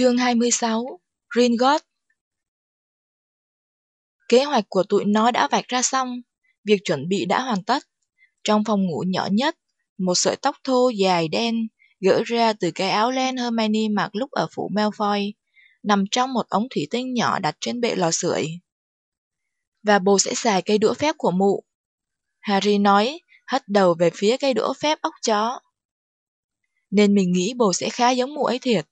Chương 26 Gringotts Kế hoạch của tụi nó đã vạch ra xong, việc chuẩn bị đã hoàn tất. Trong phòng ngủ nhỏ nhất, một sợi tóc thô dài đen gỡ ra từ cái áo len Hermione mặc lúc ở phủ Malfoy, nằm trong một ống thủy tinh nhỏ đặt trên bệ lò sưởi. Và bồ sẽ xài cây đũa phép của mụ. Harry nói, hất đầu về phía cây đũa phép ốc chó. Nên mình nghĩ bồ sẽ khá giống mụ ấy thiệt.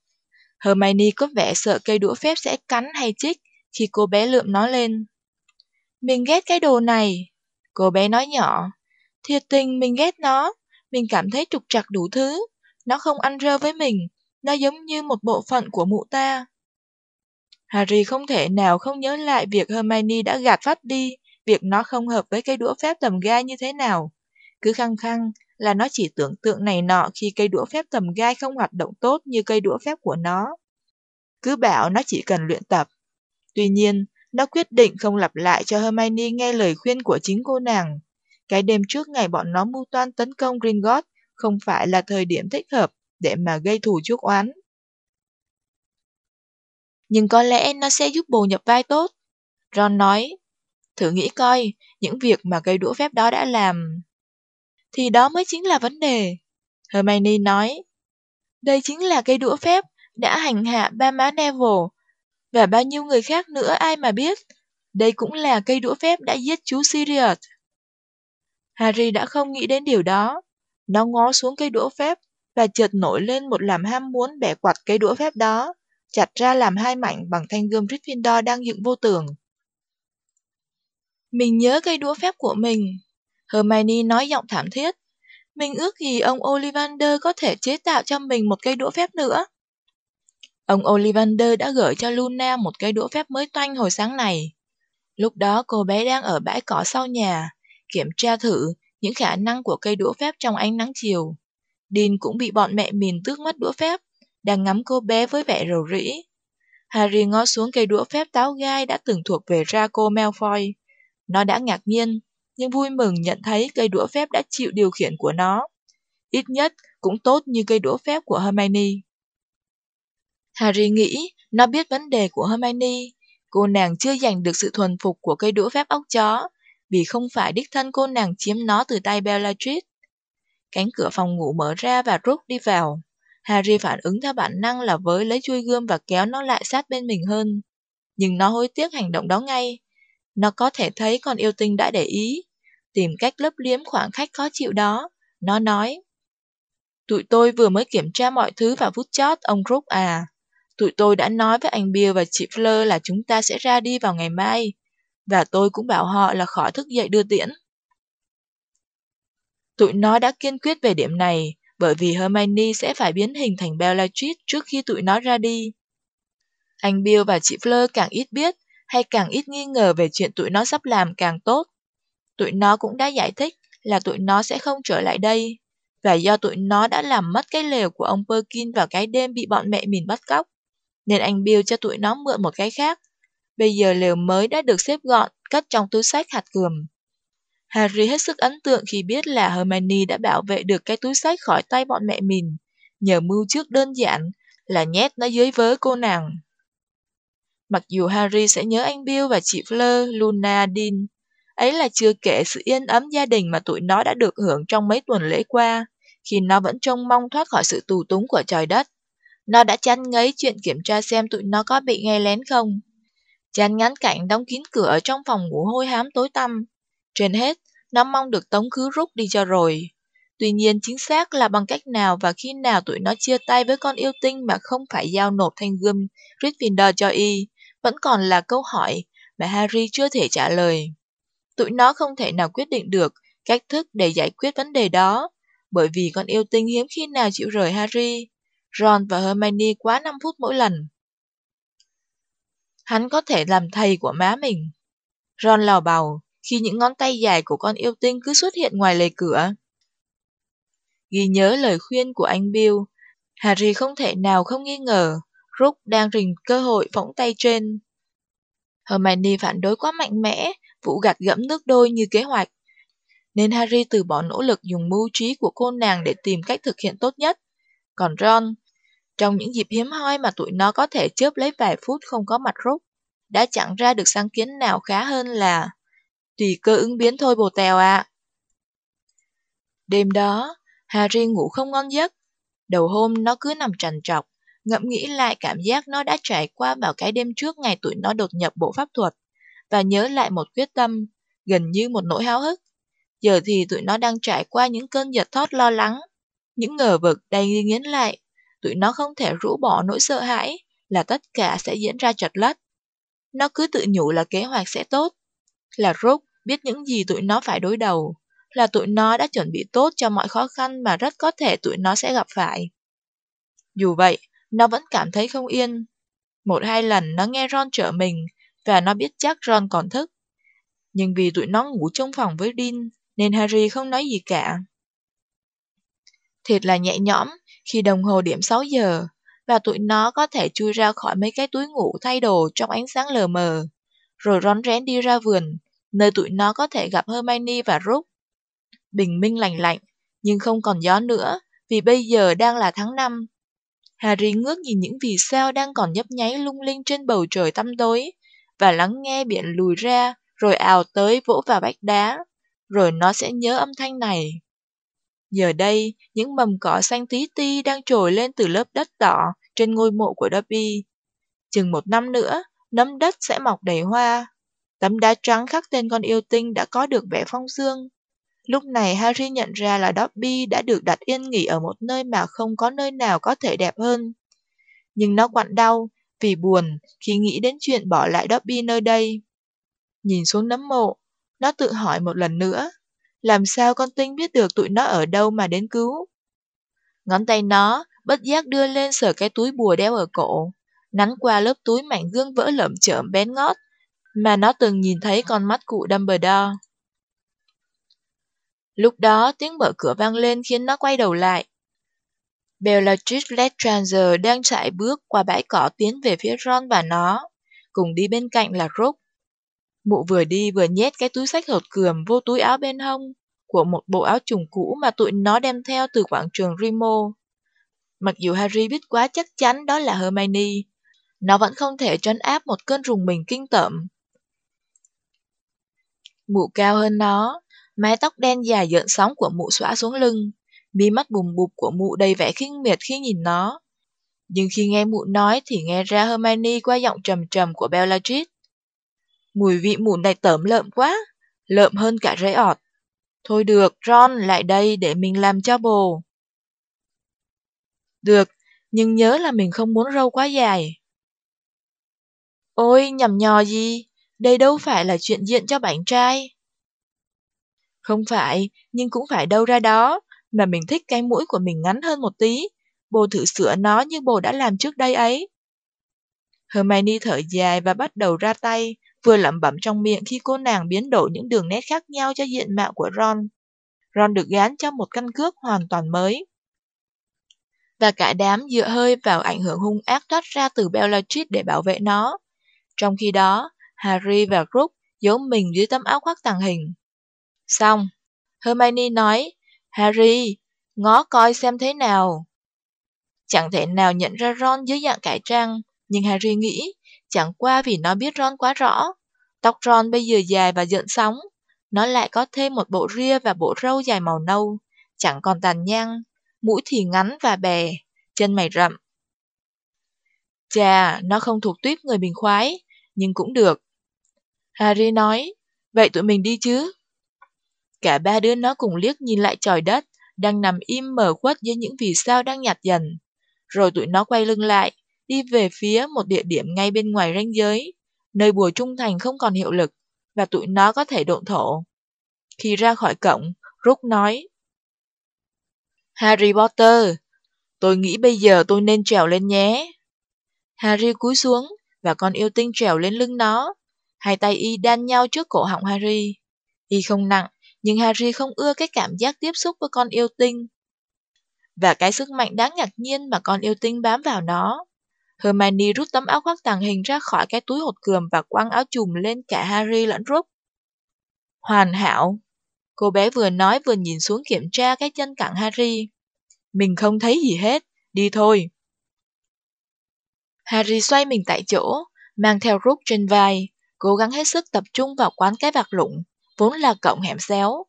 Hermione có vẻ sợ cây đũa phép sẽ cắn hay chích khi cô bé lượm nó lên. Mình ghét cái đồ này. Cô bé nói nhỏ. Thiệt tình mình ghét nó. Mình cảm thấy trục trặc đủ thứ. Nó không ăn rơ với mình. Nó giống như một bộ phận của mụ ta. Harry không thể nào không nhớ lại việc Hermione đã gạt phát đi, việc nó không hợp với cây đũa phép tầm gai như thế nào. Cứ khăng khăng là nó chỉ tưởng tượng này nọ khi cây đũa phép tầm gai không hoạt động tốt như cây đũa phép của nó. Cứ bảo nó chỉ cần luyện tập. Tuy nhiên, nó quyết định không lặp lại cho Hermione nghe lời khuyên của chính cô nàng. Cái đêm trước ngày bọn nó mưu toan tấn công Gringotts không phải là thời điểm thích hợp để mà gây thù chuốc oán. Nhưng có lẽ nó sẽ giúp bồ nhập vai tốt. Ron nói, thử nghĩ coi, những việc mà cây đũa phép đó đã làm. Thì đó mới chính là vấn đề. Hermione nói, đây chính là cây đũa phép đã hành hạ ba má Neville và bao nhiêu người khác nữa ai mà biết. Đây cũng là cây đũa phép đã giết chú Sirius. Harry đã không nghĩ đến điều đó. Nó ngó xuống cây đũa phép và chợt nổi lên một làm ham muốn bẻ quạt cây đũa phép đó, chặt ra làm hai mảnh bằng thanh gươm Gryffindor đang dựng vô tường. Mình nhớ cây đũa phép của mình. Hermione nói giọng thảm thiết. Mình ước gì ông Ollivander có thể chế tạo cho mình một cây đũa phép nữa. Ông Ollivander đã gửi cho Luna một cây đũa phép mới toanh hồi sáng này. Lúc đó cô bé đang ở bãi cỏ sau nhà, kiểm tra thử những khả năng của cây đũa phép trong ánh nắng chiều. Dean cũng bị bọn mẹ mìn tước mất đũa phép, đang ngắm cô bé với vẻ rầu rĩ. Harry ngó xuống cây đũa phép táo gai đã từng thuộc về Draco Malfoy. Nó đã ngạc nhiên, nhưng vui mừng nhận thấy cây đũa phép đã chịu điều khiển của nó. Ít nhất cũng tốt như cây đũa phép của Hermione. Harry nghĩ nó biết vấn đề của Hermione. Cô nàng chưa giành được sự thuần phục của cây đũa phép ốc chó, vì không phải đích thân cô nàng chiếm nó từ tay Bellatrix. Cánh cửa phòng ngủ mở ra và rút đi vào. Harry phản ứng theo bản năng là với lấy chuôi gươm và kéo nó lại sát bên mình hơn. Nhưng nó hối tiếc hành động đó ngay. Nó có thể thấy con yêu tinh đã để ý. Tìm cách lấp liếm khoảng khách khó chịu đó. Nó nói. Tụi tôi vừa mới kiểm tra mọi thứ vào phút chót, ông Rook à. Tụi tôi đã nói với anh Bill và chị Fleur là chúng ta sẽ ra đi vào ngày mai. Và tôi cũng bảo họ là khỏi thức dậy đưa tiễn. Tụi nó đã kiên quyết về điểm này, bởi vì Hermione sẽ phải biến hình thành Bellatrix trước khi tụi nó ra đi. Anh Bill và chị Fleur càng ít biết hay càng ít nghi ngờ về chuyện tụi nó sắp làm càng tốt. Tụi nó cũng đã giải thích là tụi nó sẽ không trở lại đây, và do tụi nó đã làm mất cái lều của ông Perkin vào cái đêm bị bọn mẹ mình bắt cóc nên anh Bill cho tụi nó mượn một cái khác. Bây giờ lều mới đã được xếp gọn, cất trong túi sách hạt cườm. Harry hết sức ấn tượng khi biết là Hermione đã bảo vệ được cái túi sách khỏi tay bọn mẹ mình, nhờ mưu trước đơn giản là nhét nó dưới vớ cô nàng. Mặc dù Harry sẽ nhớ anh Bill và chị Fleur, Luna, Dean, ấy là chưa kể sự yên ấm gia đình mà tụi nó đã được hưởng trong mấy tuần lễ qua, khi nó vẫn trông mong thoát khỏi sự tù túng của trời đất. Nó đã chán ngấy chuyện kiểm tra xem tụi nó có bị nghe lén không. Chán ngắn cảnh đóng kín cửa ở trong phòng ngủ hôi hám tối tăm. Trên hết, nó mong được tống khứ rút đi cho rồi. Tuy nhiên chính xác là bằng cách nào và khi nào tụi nó chia tay với con yêu tinh mà không phải giao nộp thanh gươm Gryffindor cho y, vẫn còn là câu hỏi mà Harry chưa thể trả lời. Tụi nó không thể nào quyết định được cách thức để giải quyết vấn đề đó, bởi vì con yêu tinh hiếm khi nào chịu rời Harry. Ron và Hermione quá 5 phút mỗi lần. Hắn có thể làm thầy của má mình. Ron lào bào khi những ngón tay dài của con yêu tinh cứ xuất hiện ngoài lề cửa. Ghi nhớ lời khuyên của anh Bill, Harry không thể nào không nghi ngờ Rook đang rình cơ hội phóng tay trên. Hermione phản đối quá mạnh mẽ, vụ gạt gẫm nước đôi như kế hoạch. Nên Harry từ bỏ nỗ lực dùng mưu trí của cô nàng để tìm cách thực hiện tốt nhất. Còn Ron Trong những dịp hiếm hoi mà tụi nó có thể chớp lấy vài phút không có mặt rút, đã chẳng ra được sáng kiến nào khá hơn là tùy cơ ứng biến thôi bồ tèo ạ. À. Đêm đó, Harry ngủ không ngon giấc. Đầu hôm nó cứ nằm trằn trọc, ngẫm nghĩ lại cảm giác nó đã trải qua vào cái đêm trước ngày tụi nó đột nhập bộ pháp thuật, và nhớ lại một quyết tâm, gần như một nỗi háo hức. Giờ thì tụi nó đang trải qua những cơn giật thót lo lắng, những ngờ vực đầy nghiến lại. Tụi nó không thể rũ bỏ nỗi sợ hãi là tất cả sẽ diễn ra chật lất. Nó cứ tự nhủ là kế hoạch sẽ tốt, là rút biết những gì tụi nó phải đối đầu, là tụi nó đã chuẩn bị tốt cho mọi khó khăn mà rất có thể tụi nó sẽ gặp phải. Dù vậy, nó vẫn cảm thấy không yên. Một hai lần nó nghe Ron trợ mình, và nó biết chắc Ron còn thức. Nhưng vì tụi nó ngủ trong phòng với Dean, nên Harry không nói gì cả. Thiệt là nhẹ nhõm khi đồng hồ điểm 6 giờ, và tụi nó có thể chui ra khỏi mấy cái túi ngủ thay đồ trong ánh sáng lờ mờ, rồi rón rén đi ra vườn, nơi tụi nó có thể gặp Hermione và Rook. Bình minh lành lạnh, nhưng không còn gió nữa, vì bây giờ đang là tháng 5. Harry ngước nhìn những vì sao đang còn nhấp nháy lung linh trên bầu trời tăm tối, và lắng nghe biển lùi ra, rồi ào tới vỗ vào vách đá, rồi nó sẽ nhớ âm thanh này. Giờ đây, những mầm cỏ xanh tí ti đang trồi lên từ lớp đất đỏ trên ngôi mộ của Dobby. Chừng một năm nữa, nấm đất sẽ mọc đầy hoa. Tấm đá trắng khắc tên con yêu tinh đã có được vẻ phong dương. Lúc này Harry nhận ra là Dobby đã được đặt yên nghỉ ở một nơi mà không có nơi nào có thể đẹp hơn. Nhưng nó quặn đau, vì buồn khi nghĩ đến chuyện bỏ lại Dobby nơi đây. Nhìn xuống nấm mộ, nó tự hỏi một lần nữa, làm sao con tinh biết được tụi nó ở đâu mà đến cứu? Ngón tay nó bất giác đưa lên sờ cái túi bùa đeo ở cổ, nắn qua lớp túi mảnh gương vỡ lởm chởm bén ngót mà nó từng nhìn thấy con mắt cụ Dumbledore. Lúc đó tiếng mở cửa vang lên khiến nó quay đầu lại. Bellatrix Lestrange đang chạy bước qua bãi cỏ tiến về phía Ron và nó, cùng đi bên cạnh là Rook. Mụ vừa đi vừa nhét cái túi sách hột cườm vô túi áo bên hông của một bộ áo trùng cũ mà tụi nó đem theo từ quảng trường Rimo. Mặc dù Harry biết quá chắc chắn đó là Hermione, nó vẫn không thể trấn áp một cơn rùng mình kinh tởm. Mụ cao hơn nó, mái tóc đen dài dợn sóng của mụ xõa xuống lưng, mi mắt bùm bụp của mụ đầy vẻ khinh miệt khi nhìn nó. Nhưng khi nghe mụ nói thì nghe ra Hermione qua giọng trầm trầm của Bellatrix. Mùi vị mụ này tởm lợm quá, lợm hơn cả rễ ọt. Thôi được, Ron, lại đây để mình làm cho bồ. Được, nhưng nhớ là mình không muốn râu quá dài. Ôi, nhầm nhò gì, đây đâu phải là chuyện diện cho bạn trai. Không phải, nhưng cũng phải đâu ra đó, mà mình thích cái mũi của mình ngắn hơn một tí. Bồ thử sửa nó như bồ đã làm trước đây ấy. Hermione thở dài và bắt đầu ra tay, vừa lẩm bẩm trong miệng khi cô nàng biến đổi những đường nét khác nhau cho diện mạo của Ron. Ron được gán cho một căn cước hoàn toàn mới. Và cả đám dựa hơi vào ảnh hưởng hung ác thoát ra từ Bellatrix để bảo vệ nó. Trong khi đó, Harry và Rook giấu mình dưới tấm áo khoác tàng hình. Xong, Hermione nói, Harry, ngó coi xem thế nào. Chẳng thể nào nhận ra Ron dưới dạng cải trang, nhưng Harry nghĩ chẳng qua vì nó biết Ron quá rõ. Tóc Ron bây giờ dài và dựng sóng, nó lại có thêm một bộ ria và bộ râu dài màu nâu, chẳng còn tàn nhang, mũi thì ngắn và bè, chân mày rậm. Chà, nó không thuộc tuyếp người bình khoái, nhưng cũng được. Harry nói, vậy tụi mình đi chứ? Cả ba đứa nó cùng liếc nhìn lại trời đất, đang nằm im mờ khuất dưới những vì sao đang nhạt dần. Rồi tụi nó quay lưng lại, đi về phía một địa điểm ngay bên ngoài ranh giới, nơi bùa trung thành không còn hiệu lực, và tụi nó có thể độn thổ. Khi ra khỏi cổng, Rook nói, Harry Potter, tôi nghĩ bây giờ tôi nên trèo lên nhé. Harry cúi xuống, và con yêu tinh trèo lên lưng nó. Hai tay y đan nhau trước cổ họng Harry. Y không nặng, nhưng Harry không ưa cái cảm giác tiếp xúc với con yêu tinh. Và cái sức mạnh đáng ngạc nhiên mà con yêu tinh bám vào nó. Hermione rút tấm áo khoác tàng hình ra khỏi cái túi hột cườm và quăng áo chùm lên cả Harry lẫn Rook. Hoàn hảo. Cô bé vừa nói vừa nhìn xuống kiểm tra cái chân cẳng Harry. Mình không thấy gì hết, đi thôi. Harry xoay mình tại chỗ, mang theo Rook trên vai, cố gắng hết sức tập trung vào quán cái vạc lụng, vốn là cổng hẻm xéo.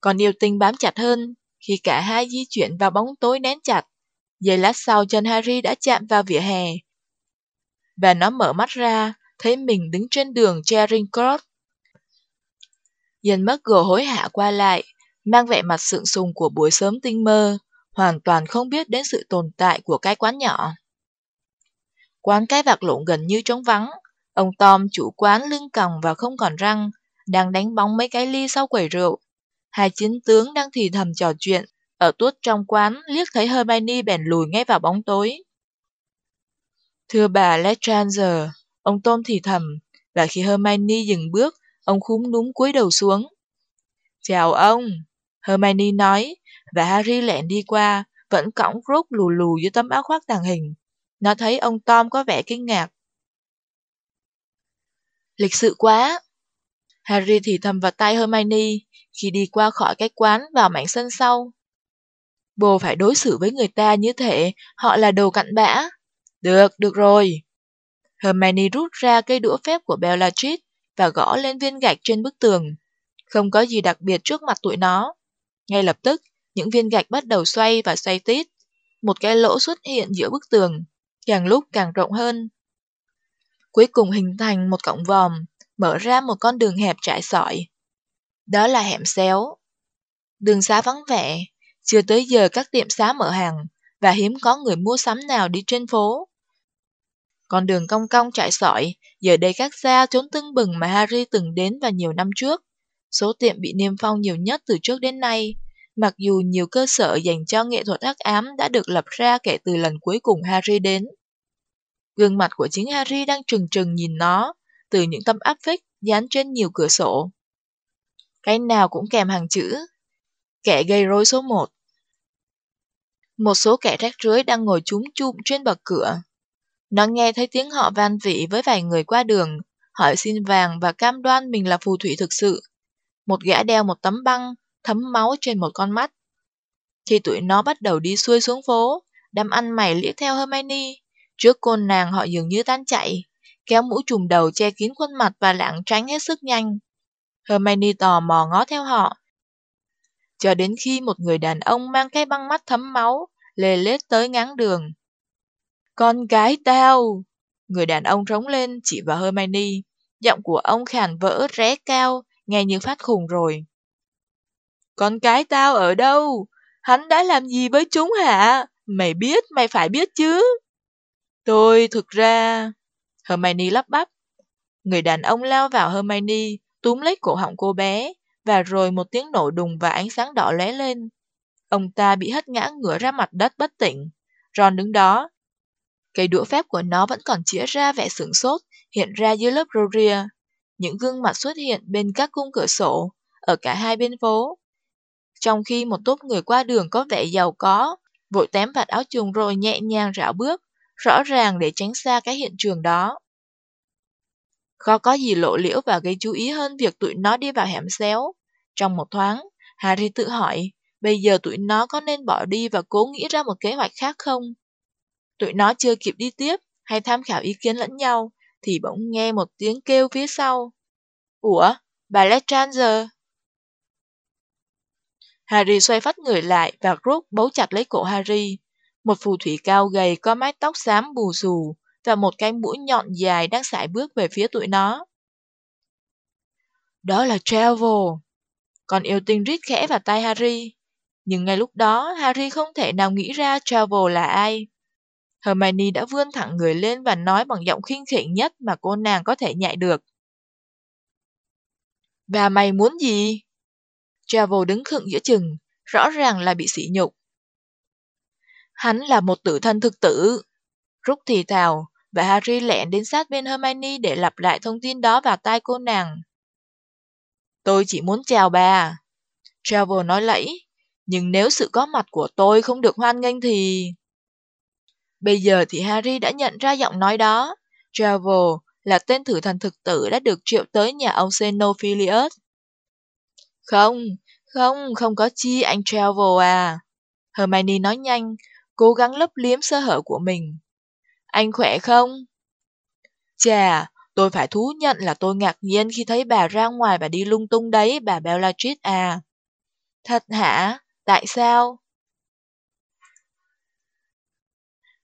Còn yêu tinh bám chặt hơn, khi cả hai di chuyển vào bóng tối nén chặt. Giây lát sau chân Harry đã chạm vào vỉa hè. Và nó mở mắt ra, thấy mình đứng trên đường Charing Cross. Ian McGill hối hả qua lại, mang vẻ mặt sượng sùng của buổi sớm tinh mơ, hoàn toàn không biết đến sự tồn tại của cái quán nhỏ. Quán cái vạc lộn gần như trống vắng, ông Tom chủ quán lưng còng và không còn răng, đang đánh bóng mấy cái ly sau quầy rượu. Hai chiến tướng đang thì thầm trò chuyện, ở tuốt trong quán liếc thấy Hermione bèn lùi ngay vào bóng tối. Thưa bà Lestranger, ông Tom thì thầm, và khi Hermione dừng bước, ông khúm núm cúi đầu xuống. Chào ông, Hermione nói, và Harry lẹn đi qua, vẫn cõng rút lù lù dưới tấm áo khoác tàng hình. Nó thấy ông Tom có vẻ kinh ngạc. Lịch sự quá! Harry thì thầm vào tay Hermione khi đi qua khỏi cái quán vào mảnh sân sau. Bồ phải đối xử với người ta như thế, họ là đồ cặn bã. Được, được rồi. Hermione rút ra cây đũa phép của Bellatrix và gõ lên viên gạch trên bức tường. Không có gì đặc biệt trước mặt tụi nó. Ngay lập tức, những viên gạch bắt đầu xoay và xoay tít. Một cái lỗ xuất hiện giữa bức tường, càng lúc càng rộng hơn. Cuối cùng hình thành một cổng vòm, mở ra một con đường hẹp trải sỏi. Đó là hẻm xéo. Đường xá vắng vẻ, chưa tới giờ các tiệm xá mở hàng, và hiếm có người mua sắm nào đi trên phố. Con đường cong cong trải sỏi, giờ đây các xa trốn tưng bừng mà Harry từng đến vào nhiều năm trước. Số tiệm bị niêm phong nhiều nhất từ trước đến nay, mặc dù nhiều cơ sở dành cho nghệ thuật hắc ám đã được lập ra kể từ lần cuối cùng Harry đến. Gương mặt của chính Harry đang trừng trừng nhìn nó, từ những tấm áp phích dán trên nhiều cửa sổ. Cái nào cũng kèm hàng chữ. Kẻ gây rối số 1. Một số kẻ rác rưới đang ngồi trúng chum trên bậc cửa. Nó nghe thấy tiếng họ van vỉ với vài người qua đường, hỏi xin vàng và cam đoan mình là phù thủy thực sự. Một gã đeo một tấm băng, thấm máu trên một con mắt. Khi tụi nó bắt đầu đi xuôi xuống phố, đám ăn mày liếc theo Hermione. Trước cô nàng họ dường như tan chạy, kéo mũ trùm đầu che kín khuôn mặt và lảng tránh hết sức nhanh. Hermione tò mò ngó theo họ. Cho đến khi một người đàn ông mang cái băng mắt thấm máu, lê lết tới ngáng đường. Con gái tao! Người đàn ông rống lên chỉ vào Hermione. Giọng của ông khàn vỡ ré cao, nghe như phát khùng rồi. Con cái tao ở đâu? Hắn đã làm gì với chúng hả? Mày biết, mày phải biết chứ. Tôi thực ra... Hermione lắp bắp. Người đàn ông lao vào Hermione, túm lấy cổ họng cô bé, và rồi một tiếng nổ đùng và ánh sáng đỏ lóe lên. Ông ta bị hất ngã ngửa ra mặt đất bất tỉnh. Ron đứng đó. Cây đũa phép của nó vẫn còn chĩa ra vẻ sửng sốt, hiện ra dưới lớp rô ria. Những gương mặt xuất hiện bên các cung cửa sổ, ở cả hai bên phố. Trong khi một tốp người qua đường có vẻ giàu có, vội tém vạt áo trùng rồi nhẹ nhàng rảo bước, rõ ràng để tránh xa cái hiện trường đó. Khó có gì lộ liễu và gây chú ý hơn việc tụi nó đi vào hẻm xéo. Trong một thoáng, Harry tự hỏi, bây giờ tụi nó có nên bỏ đi và cố nghĩ ra một kế hoạch khác không? Tụi nó chưa kịp đi tiếp hay tham khảo ý kiến lẫn nhau, thì bỗng nghe một tiếng kêu phía sau. Ủa, bà Lestranger? Harry xoay phát người lại và Rook bấu chặt lấy cổ Harry. Một phù thủy cao gầy có mái tóc xám bù xù và một cái mũi nhọn dài đang sải bước về phía tụi nó. Đó là Travel. Còn yêu tinh rít khẽ vào tay Harry. Nhưng ngay lúc đó, Harry không thể nào nghĩ ra Travel là ai. Hermione đã vươn thẳng người lên và nói bằng giọng khinh khỉnh nhất mà cô nàng có thể nhại được. Và mày muốn gì? Travel đứng khựng giữa chừng, rõ ràng là bị sỉ nhục. Hắn là một tử thân thực tử. Rút thì thào, và Harry lẹn đến sát bên Hermione để lặp lại thông tin đó vào tai cô nàng. Tôi chỉ muốn chào bà. Travel nói lẫy, nhưng nếu sự có mặt của tôi không được hoan nghênh thì... Bây giờ thì Harry đã nhận ra giọng nói đó. Travel là tên thử thần thực tử đã được triệu tới nhà ông Xenophilius. Không, không, không có chi anh Travel à. Hermione nói nhanh, cố gắng lấp liếm sơ hở của mình. Anh khỏe không? Chà, tôi phải thú nhận là tôi ngạc nhiên khi thấy bà ra ngoài và đi lung tung đấy, bà Bellatrix à. Thật hả? Tại sao?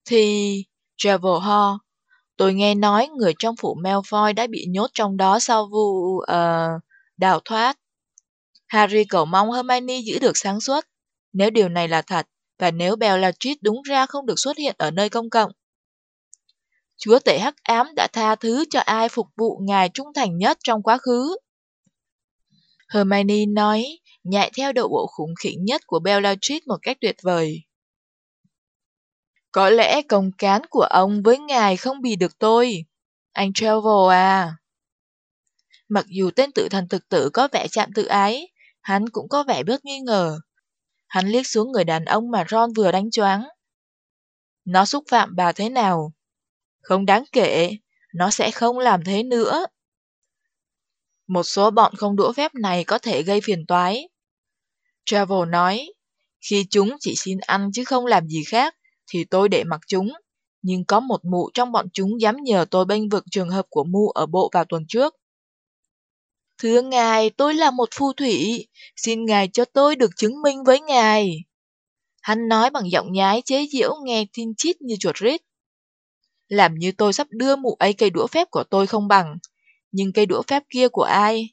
Thì... Travel ho. Tôi nghe nói người trong phủ Malfoy đã bị nhốt trong đó sau vụ... Uh, đào thoát. Harry cầu mong Hermione giữ được sáng suốt. Nếu điều này là thật, và nếu Bellatrix đúng ra không được xuất hiện ở nơi công cộng. Chúa tể hắc ám đã tha thứ cho ai phục vụ ngài trung thành nhất trong quá khứ. Hermione nói, nhại theo độ bộ khủng khiếp nhất của Bellatrix một cách tuyệt vời. Có lẽ công cán của ông với ngài không bị được tôi. Anh Trevor à. Mặc dù tên tự thần thực tử có vẻ chạm tự ái, hắn cũng có vẻ bớt nghi ngờ. Hắn liếc xuống người đàn ông mà Ron vừa đánh choáng. Nó xúc phạm bà thế nào? Không đáng kể, nó sẽ không làm thế nữa. Một số bọn không đũa phép này có thể gây phiền toái. Travel nói, khi chúng chỉ xin ăn chứ không làm gì khác, thì tôi để mặc chúng. Nhưng có một mụ trong bọn chúng dám nhờ tôi bênh vực trường hợp của mu ở bộ vào tuần trước. Thưa ngài, tôi là một phù thủy, xin ngài cho tôi được chứng minh với ngài. Hắn nói bằng giọng nhái chế giễu nghe tin chít như chuột rít. Làm như tôi sắp đưa mụ ấy cây đũa phép của tôi không bằng, nhưng cây đũa phép kia của ai?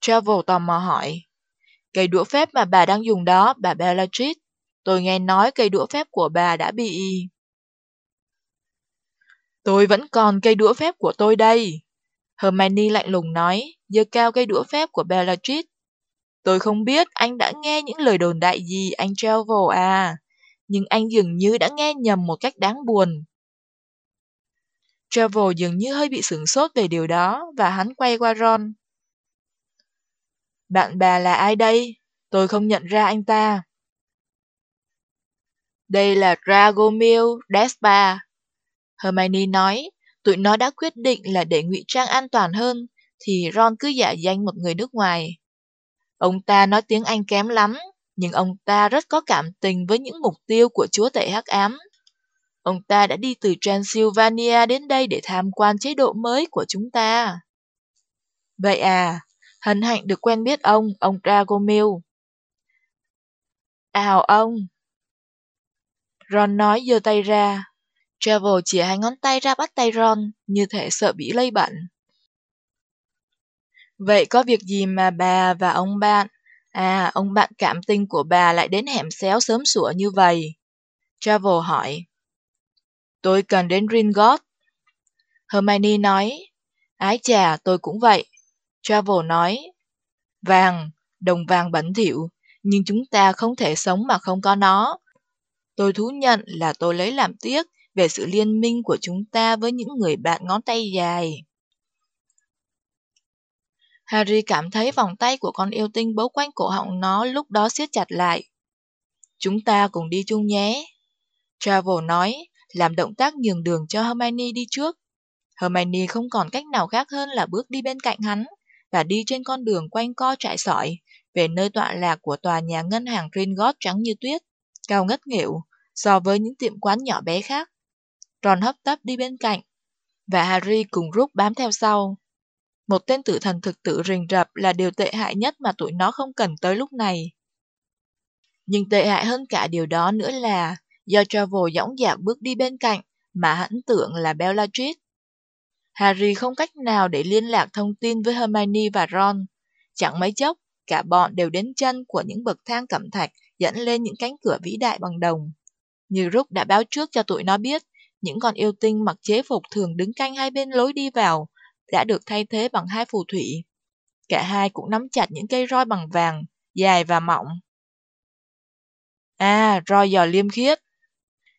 Travel tò mò hỏi. Cây đũa phép mà bà đang dùng đó, bà Bellatrix. Tôi nghe nói cây đũa phép của bà đã bị... Tôi vẫn còn cây đũa phép của tôi đây. Hermione lạnh lùng nói, giơ cao cây đũa phép của Bellatrix. Tôi không biết anh đã nghe những lời đồn đại gì anh Trevor à, nhưng anh dường như đã nghe nhầm một cách đáng buồn. Trevor dường như hơi bị sửng sốt về điều đó và hắn quay qua Ron. Bạn bà là ai đây? Tôi không nhận ra anh ta. Đây là Dragomir Despa. Hermione nói, tụi nó đã quyết định là để ngụy trang an toàn hơn, thì Ron cứ giả danh một người nước ngoài. Ông ta nói tiếng Anh kém lắm, nhưng ông ta rất có cảm tình với những mục tiêu của chúa tể hắc ám. Ông ta đã đi từ Transylvania đến đây để tham quan chế độ mới của chúng ta. Vậy à, hân hạnh được quen biết ông, ông Dragomil. Ào ông. Ron nói giơ tay ra. Travel chỉ hai ngón tay ra bắt tay Ron, như thể sợ bị lây bệnh. Vậy có việc gì mà bà và ông bạn, à, ông bạn cảm tình của bà lại đến hẻm xéo sớm sủa như vậy? Travel hỏi. Tôi cần đến Ringgold. Hermione nói. Ái chà, tôi cũng vậy. Travel nói. Vàng, đồng vàng bẩn thỉu, nhưng chúng ta không thể sống mà không có nó. Tôi thú nhận là tôi lấy làm tiếc về sự liên minh của chúng ta với những người bạn ngón tay dài. Harry cảm thấy vòng tay của con yêu tinh bấu quanh cổ họng nó lúc đó siết chặt lại. Chúng ta cùng đi chung nhé. Travel nói, làm động tác nhường đường cho Hermione đi trước. Hermione không còn cách nào khác hơn là bước đi bên cạnh hắn và đi trên con đường quanh co trại sỏi về nơi tọa lạc của tòa nhà ngân hàng Gringotts trắng như tuyết, cao ngất nghịu so với những tiệm quán nhỏ bé khác. Ron hấp tấp đi bên cạnh, và Harry cùng rút bám theo sau. Một tên tử thần thực tự rình rập là điều tệ hại nhất mà tụi nó không cần tới lúc này. Nhưng tệ hại hơn cả điều đó nữa là do Travel dõng dạc bước đi bên cạnh mà hẳn tưởng là Bellatrix. Harry không cách nào để liên lạc thông tin với Hermione và Ron. Chẳng mấy chốc, cả bọn đều đến chân của những bậc thang cẩm thạch dẫn lên những cánh cửa vĩ đại bằng đồng. Như Rook đã báo trước cho tụi nó biết, những con yêu tinh mặc chế phục thường đứng canh hai bên lối đi vào, đã được thay thế bằng hai phù thủy. Cả hai cũng nắm chặt những cây roi bằng vàng, dài và mỏng. À, roi giò liêm khiết.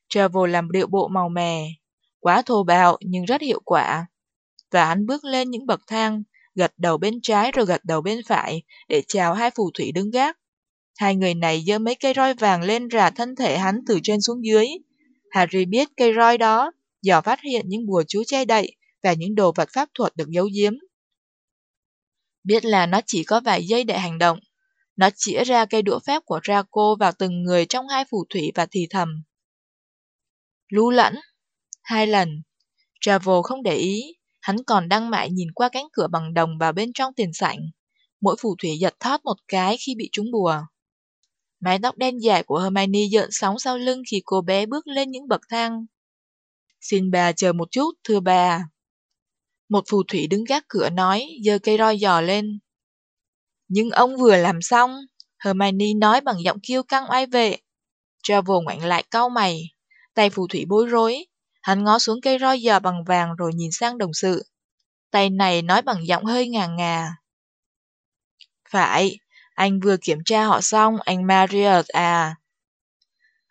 Trevor làm điệu bộ màu mè, quá thô bạo nhưng rất hiệu quả. Và hắn bước lên những bậc thang, gật đầu bên trái rồi gật đầu bên phải để chào hai phù thủy đứng gác. Hai người này giơ mấy cây roi vàng lên rà thân thể hắn từ trên xuống dưới. Harry biết cây roi đó, giờ phát hiện những bùa chú che đậy và những đồ vật pháp thuật được giấu giếm. Biết là nó chỉ có vài giây để hành động. Nó chĩa ra cây đũa phép của Draco vào từng người trong hai phù thủy và thì thầm. Lưu lẫn. Hai lần. Travel không để ý, hắn còn đang mãi nhìn qua cánh cửa bằng đồng vào bên trong tiền sảnh. Mỗi phù thủy giật thót một cái khi bị trúng bùa. Mái tóc đen dài của Hermione dợn sóng sau lưng khi cô bé bước lên những bậc thang. Xin bà chờ một chút, thưa bà. Một phù thủy đứng gác cửa nói, giơ cây roi dò lên. Nhưng ông vừa làm xong, Hermione nói bằng giọng kiêu căng oai vệ. Travel ngoảnh lại cau mày, tay phù thủy bối rối. Hắn ngó xuống cây roi dò bằng vàng rồi nhìn sang đồng sự. Tay này nói bằng giọng hơi ngà ngà. Phải, anh vừa kiểm tra họ xong, anh marriott à.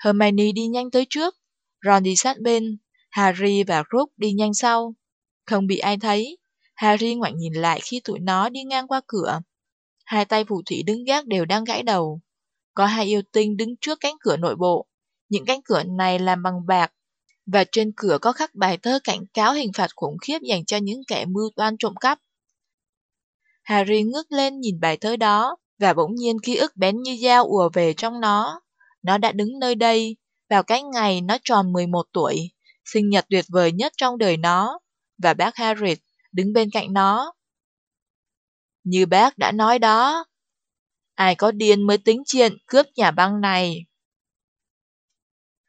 Hermione đi nhanh tới trước, Ron đi sát bên, Harry và Rook đi nhanh sau. Không bị ai thấy, Harry ngoảnh nhìn lại khi tụi nó đi ngang qua cửa. Hai tay phù thủy đứng gác đều đang gãi đầu. Có hai yêu tinh đứng trước cánh cửa nội bộ. Những cánh cửa này làm bằng bạc, và trên cửa có khắc bài thơ cảnh cáo hình phạt khủng khiếp dành cho những kẻ mưu toan trộm cắp. Harry ngước lên nhìn bài thơ đó, và bỗng nhiên ký ức bén như dao ùa về trong nó. Nó đã đứng nơi đây, vào cái ngày nó tròn 11 tuổi, sinh nhật tuyệt vời nhất trong đời nó, và bác Harriet đứng bên cạnh nó. Như bác đã nói đó, ai có điên mới tính chuyện cướp nhà băng này.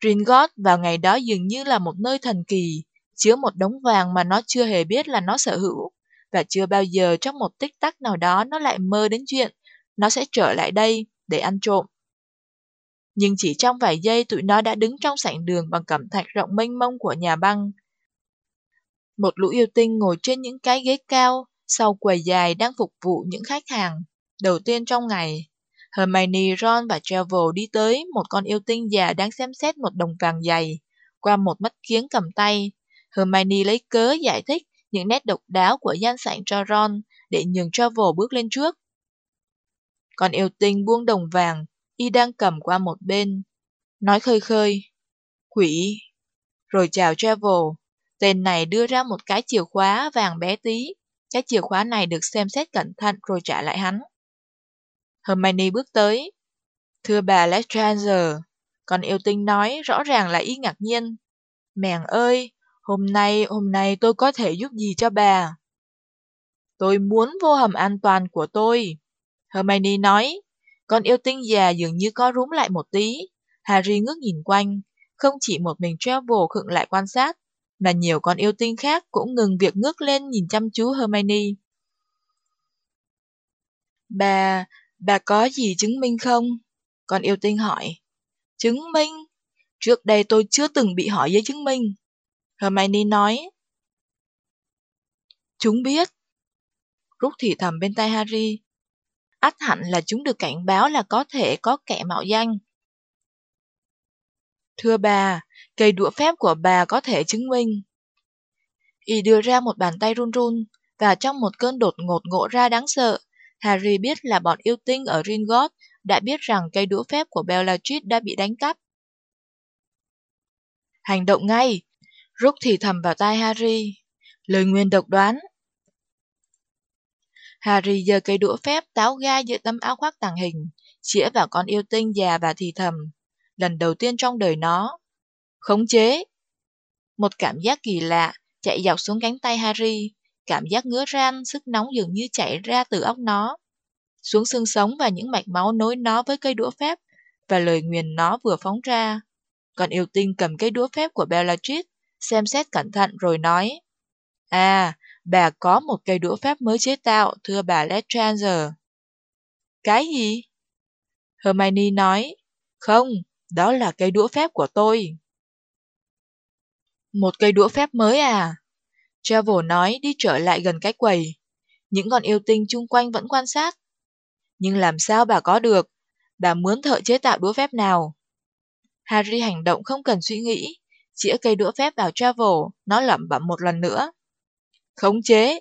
Ringgold vào ngày đó dường như là một nơi thần kỳ, chứa một đống vàng mà nó chưa hề biết là nó sở hữu, và chưa bao giờ trong một tích tắc nào đó nó lại mơ đến chuyện nó sẽ trở lại đây để ăn trộm. Nhưng chỉ trong vài giây tụi nó đã đứng trong sảnh đường bằng cẩm thạch rộng mênh mông của nhà băng. Một lũ yêu tinh ngồi trên những cái ghế cao, sau quầy dài đang phục vụ những khách hàng. Đầu tiên trong ngày, Hermione, Ron và Trevor đi tới một con yêu tinh già đang xem xét một đồng vàng dày. Qua một mắt kiếng cầm tay, Hermione lấy cớ giải thích những nét độc đáo của gian sảnh cho Ron để nhường Trevor bước lên trước. Còn yêu tinh buông đồng vàng, y đang cầm qua một bên. Nói khơi khơi, quỷ, rồi chào Travel. Tên này đưa ra một cái chìa khóa vàng bé tí. Cái chìa khóa này được xem xét cẩn thận rồi trả lại hắn. Hermione bước tới. Thưa bà Lestrange, còn yêu tinh nói rõ ràng là ý ngạc nhiên. Mèng ơi, hôm nay, hôm nay tôi có thể giúp gì cho bà? Tôi muốn vô hầm an toàn của tôi. Hermione nói, con yêu tinh già dường như có rúm lại một tí. Harry ngước nhìn quanh, không chỉ một mình Trevor khựng lại quan sát, mà nhiều con yêu tinh khác cũng ngừng việc ngước lên nhìn chăm chú Hermione. Bà, bà có gì chứng minh không? Con yêu tinh hỏi. Chứng minh? Trước đây tôi chưa từng bị hỏi giấy chứng minh. Hermione nói. Chúng biết. Rút thì thầm bên tay Harry. Ắt hẳn là chúng được cảnh báo là có thể có kẻ mạo danh. Thưa bà, cây đũa phép của bà có thể chứng minh. Y đưa ra một bàn tay run run, và trong một cơn đột ngột ngộ ra đáng sợ, Harry biết là bọn yêu tinh ở Ringgold đã biết rằng cây đũa phép của Bellatrix đã bị đánh cắp. Hành động ngay! Rút thì thầm vào tai Harry. Lời nguyên độc đoán. Harry giơ cây đũa phép táo ga giữa tấm áo khoác tàng hình, chĩa vào con yêu tinh già và thì thầm. Lần đầu tiên trong đời nó. Khống chế! Một cảm giác kỳ lạ chạy dọc xuống cánh tay Harry, cảm giác ngứa ran, sức nóng dường như chảy ra từ óc nó. Xuống xương sống và những mạch máu nối nó với cây đũa phép, và lời nguyền nó vừa phóng ra. Còn yêu tinh cầm cây đũa phép của Bellatrix, xem xét cẩn thận rồi nói. À, bà có một cây đũa phép mới chế tạo, thưa bà Lestrange. Cái gì? Hermione nói. Không, đó là cây đũa phép của tôi. Một cây đũa phép mới à? Travel nói đi trở lại gần cái quầy. Những con yêu tinh chung quanh vẫn quan sát. Nhưng làm sao bà có được? Bà muốn thợ chế tạo đũa phép nào? Harry hành động không cần suy nghĩ. Chĩa cây đũa phép vào Travel, nó lẩm bẩm một lần nữa. Khống chế.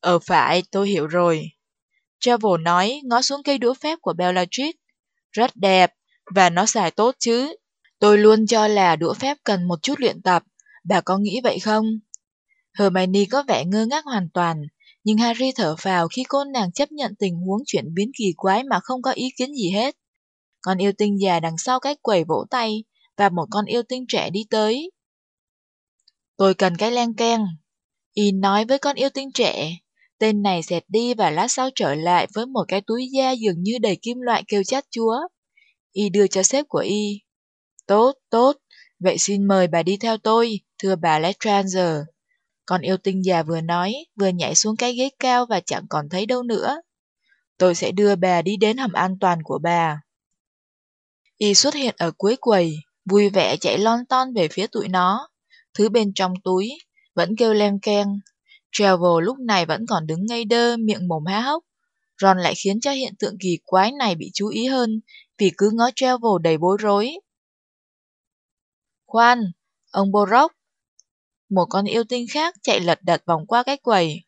Ờ phải, tôi hiểu rồi. Travel nói, ngó xuống cây đũa phép của Bellatrix. Rất đẹp, và nó xài tốt chứ. Tôi luôn cho là đũa phép cần một chút luyện tập. Bà có nghĩ vậy không? Hermione có vẻ ngơ ngác hoàn toàn, nhưng Harry thở phào khi cô nàng chấp nhận tình huống chuyển biến kỳ quái mà không có ý kiến gì hết. Con yêu tinh già đằng sau cái quầy vỗ tay, và một con yêu tinh trẻ đi tới. Tôi cần cái len keng. Y nói với con yêu tinh trẻ. Tên này dẹt đi và lát sau trở lại với một cái túi da dường như đầy kim loại kêu chát chúa. Y đưa cho sếp của Y. Tốt, tốt. Vậy xin mời bà đi theo tôi, thưa bà Lestranger. Con yêu tinh già vừa nói, vừa nhảy xuống cái ghế cao và chẳng còn thấy đâu nữa. Tôi sẽ đưa bà đi đến hầm an toàn của bà. Y xuất hiện ở cuối quầy, vui vẻ chạy lon ton về phía tụi nó. Thứ bên trong túi, vẫn kêu len keng. Travel lúc này vẫn còn đứng ngây đơ, miệng mồm há hốc. Ron lại khiến cho hiện tượng kỳ quái này bị chú ý hơn, vì cứ ngó Travel đầy bối rối. Khoan, ông Borok. Một con yêu tinh khác chạy lật đật vòng qua cái quầy.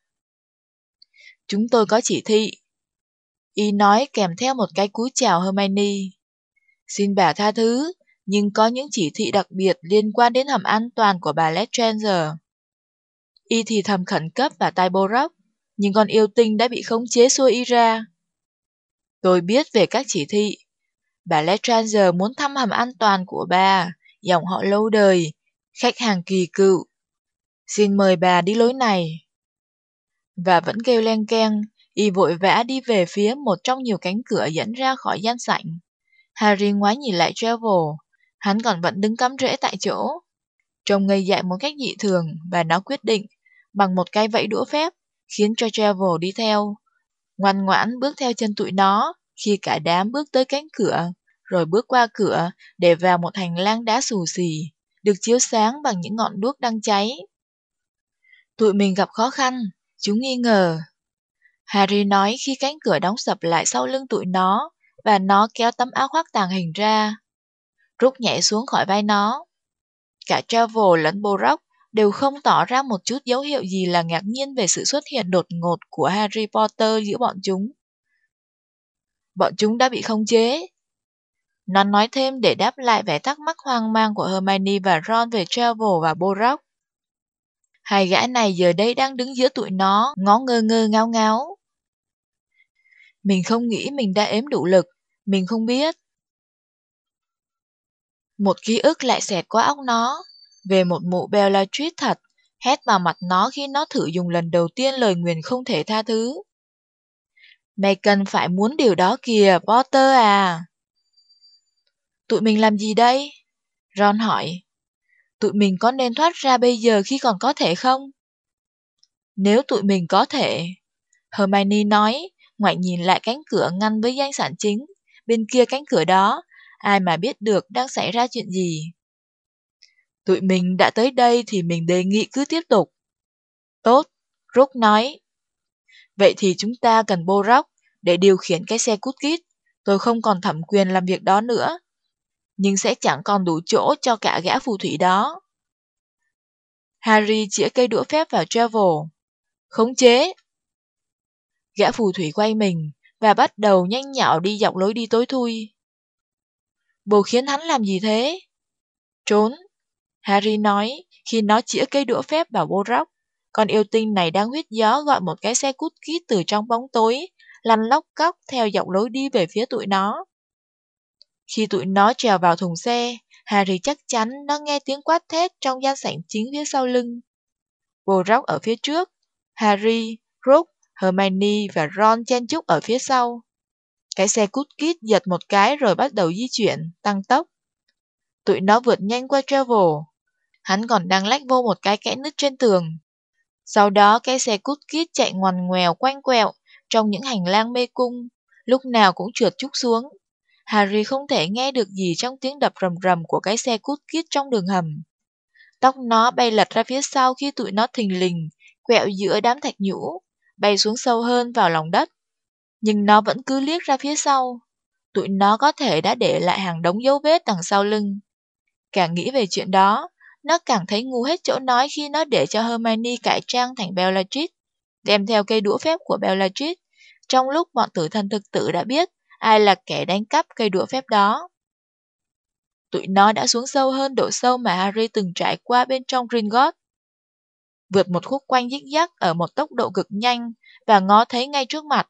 Chúng tôi có chỉ thị. Y nói kèm theo một cái cúi chào Hermione. Xin bà tha thứ, nhưng có những chỉ thị đặc biệt liên quan đến hầm an toàn của bà Lestranger. Y thì thầm khẩn cấp và tai Borok, nhưng con yêu tinh đã bị khống chế xua y ra. Tôi biết về các chỉ thị. Bà Lestrange muốn thăm hầm an toàn của bà, dòng họ lâu đời, khách hàng kỳ cựu. Xin mời bà đi lối này. Và vẫn kêu len keng, y vội vã đi về phía một trong nhiều cánh cửa dẫn ra khỏi gian sảnh. Harry ngoái nhìn lại Trevor, hắn còn vẫn đứng cắm rễ tại chỗ. Trông ngây dại một cách dị thường và nó quyết định, bằng một cái vẫy đũa phép, khiến cho Travel đi theo. Ngoan ngoãn bước theo chân tụi nó khi cả đám bước tới cánh cửa, rồi bước qua cửa để vào một hành lang đá xù xì, được chiếu sáng bằng những ngọn đuốc đang cháy. Tụi mình gặp khó khăn, chúng nghi ngờ. Harry nói khi cánh cửa đóng sập lại sau lưng tụi nó, và nó kéo tấm áo khoác tàng hình ra. Rút nhảy xuống khỏi vai nó. Cả Travel lẫn Borok đều không tỏ ra một chút dấu hiệu gì là ngạc nhiên về sự xuất hiện đột ngột của Harry Potter giữa bọn chúng. Bọn chúng đã bị khống chế. Nó nói thêm để đáp lại vẻ thắc mắc hoang mang của Hermione và Ron về Trevor và Borok. Hai gã này giờ đây đang đứng giữa tụi nó, ngó ngơ ngơ ngáo ngáo. Mình không nghĩ mình đã ếm đủ lực, mình không biết. Một ký ức lại xẹt qua óc nó, về một mụ Bellatrix thật, hét vào mặt nó khi nó thử dùng lần đầu tiên lời nguyền không thể tha thứ. Mày cần phải muốn điều đó kìa, Potter à. Tụi mình làm gì đây? Ron hỏi. Tụi mình có nên thoát ra bây giờ khi còn có thể không? Nếu tụi mình có thể, Hermione nói, ngoại nhìn lại cánh cửa ngăn với danh sản chính. Bên kia cánh cửa đó, ai mà biết được đang xảy ra chuyện gì. Tụi mình đã tới đây thì mình đề nghị cứ tiếp tục. Tốt, Rook nói. Vậy thì chúng ta cần Borok để điều khiển cái xe cút kít. Tôi không còn thẩm quyền làm việc đó nữa. Nhưng sẽ chẳng còn đủ chỗ cho cả gã phù thủy đó. Harry chĩa cây đũa phép vào Travel. Khống chế. Gã phù thủy quay mình và bắt đầu nhanh nhạo đi dọc lối đi tối thui. Bồ khiến hắn làm gì thế? Trốn. Harry nói khi nó chĩa cây đũa phép vào Borok. Con yêu tinh này đang huyết gió gọi một cái xe cút kít từ trong bóng tối, lăn lóc cóc theo dọc lối đi về phía tụi nó. Khi tụi nó trèo vào thùng xe, Harry chắc chắn nó nghe tiếng quát thét trong gian sảnh chính phía sau lưng. Borok ở phía trước, Harry, Rook, Hermione và Ron chen chúc ở phía sau. Cái xe cút kít giật một cái rồi bắt đầu di chuyển, tăng tốc. Tụi nó vượt nhanh qua Travel. Hắn còn đang lách vô một cái kẽ nứt trên tường. Sau đó cái xe cút kít chạy ngoằn ngoèo quanh quẹo trong những hành lang mê cung, lúc nào cũng trượt chút xuống. Harry không thể nghe được gì trong tiếng đập rầm rầm của cái xe cút kít trong đường hầm. Tóc nó bay lật ra phía sau khi tụi nó thình lình, quẹo giữa đám thạch nhũ, bay xuống sâu hơn vào lòng đất. Nhưng nó vẫn cứ liếc ra phía sau. Tụi nó có thể đã để lại hàng đống dấu vết đằng sau lưng. Càng nghĩ về chuyện đó, nó càng thấy ngu hết chỗ nói khi nó để cho Hermione cải trang thành Bellatrix, đem theo cây đũa phép của Bellatrix, trong lúc bọn tử thần thực tử đã biết ai là kẻ đánh cắp cây đũa phép đó. Tụi nó đã xuống sâu hơn độ sâu mà Harry từng trải qua bên trong Gringotts. Vượt một khúc quanh dích dắc ở một tốc độ cực nhanh và ngó thấy ngay trước mặt.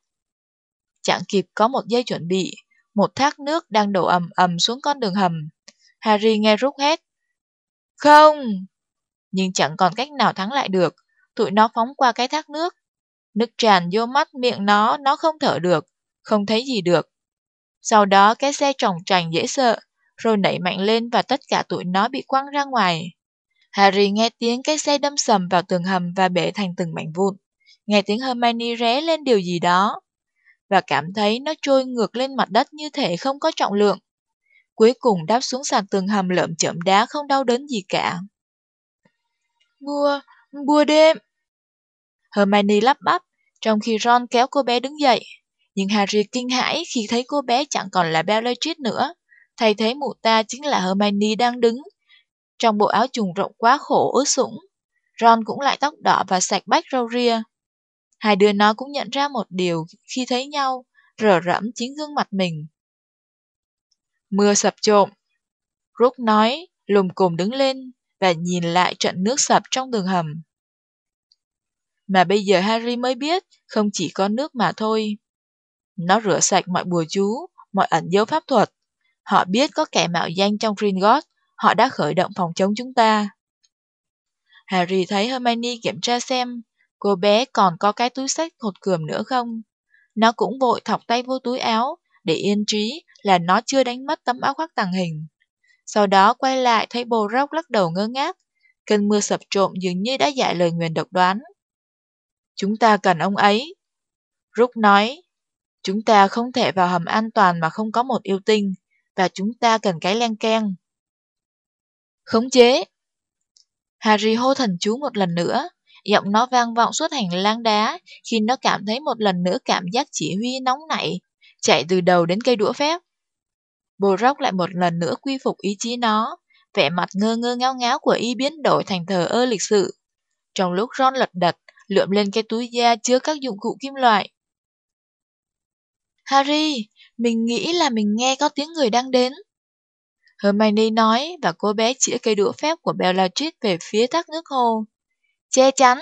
Chẳng kịp có một giây chuẩn bị, một thác nước đang đổ ầm ầm xuống con đường hầm. Harry nghe rút hét. Không! Nhưng chẳng còn cách nào thắng lại được, tụi nó phóng qua cái thác nước. Nước tràn vô mắt miệng nó, nó không thở được, không thấy gì được. Sau đó cái xe tròng trành dễ sợ, rồi nảy mạnh lên và tất cả tụi nó bị quăng ra ngoài. Harry nghe tiếng cái xe đâm sầm vào tường hầm và bể thành từng mảnh vụn. Nghe tiếng Hermione ré lên điều gì đó. Và cảm thấy nó trôi ngược lên mặt đất như thể không có trọng lượng. Cuối cùng đáp xuống sàn tường hầm lợm chậm đá không đau đớn gì cả. Bùa, bùa đêm. Hermione lắp bắp, trong khi Ron kéo cô bé đứng dậy. Nhưng Harry kinh hãi khi thấy cô bé chẳng còn là Bellatrix nữa. Thay thế mụ ta chính là Hermione đang đứng. Trong bộ áo trùng rộng quá khổ ướt sũng. Ron cũng lại tóc đỏ và sạch bách râu ria. Hai đứa nó cũng nhận ra một điều khi thấy nhau, rờ rẫm chính gương mặt mình. Mưa sập trộm. Rook nói, lùm cùm đứng lên và nhìn lại trận nước sập trong đường hầm. Mà bây giờ Harry mới biết, không chỉ có nước mà thôi. Nó rửa sạch mọi bùa chú, mọi ẩn dấu pháp thuật. Họ biết có kẻ mạo danh trong Gringotts, họ đã khởi động phòng chống chúng ta. Harry thấy Hermione kiểm tra xem cô bé còn có cái túi sách hột cườm nữa không. Nó cũng vội thọc tay vô túi áo để yên trí là nó chưa đánh mất tấm áo khoác tàng hình. Sau đó quay lại thấy bồ rốc lắc đầu ngơ ngác. Cơn mưa sập trộm dường như đã dạy lời nguyền độc đoán. Chúng ta cần ông ấy. Rúc nói, chúng ta không thể vào hầm an toàn mà không có một yêu tinh, và chúng ta cần cái len keng. Khống chế. Harry hô thần chú một lần nữa, giọng nó vang vọng suốt hành lang đá khi nó cảm thấy một lần nữa cảm giác chỉ huy nóng nảy, chạy từ đầu đến cây đũa phép. Bồ róc lại một lần nữa quy phục ý chí nó, vẻ mặt ngơ ngơ ngáo ngáo của y biến đổi thành thờ ơ lịch sự. Trong lúc Ron lật đật, lượm lên cái túi da chứa các dụng cụ kim loại. Harry, mình nghĩ là mình nghe có tiếng người đang đến. Hermione nói và cô bé chĩa cây đũa phép của Bellatrix về phía thác nước hồ. Che chắn!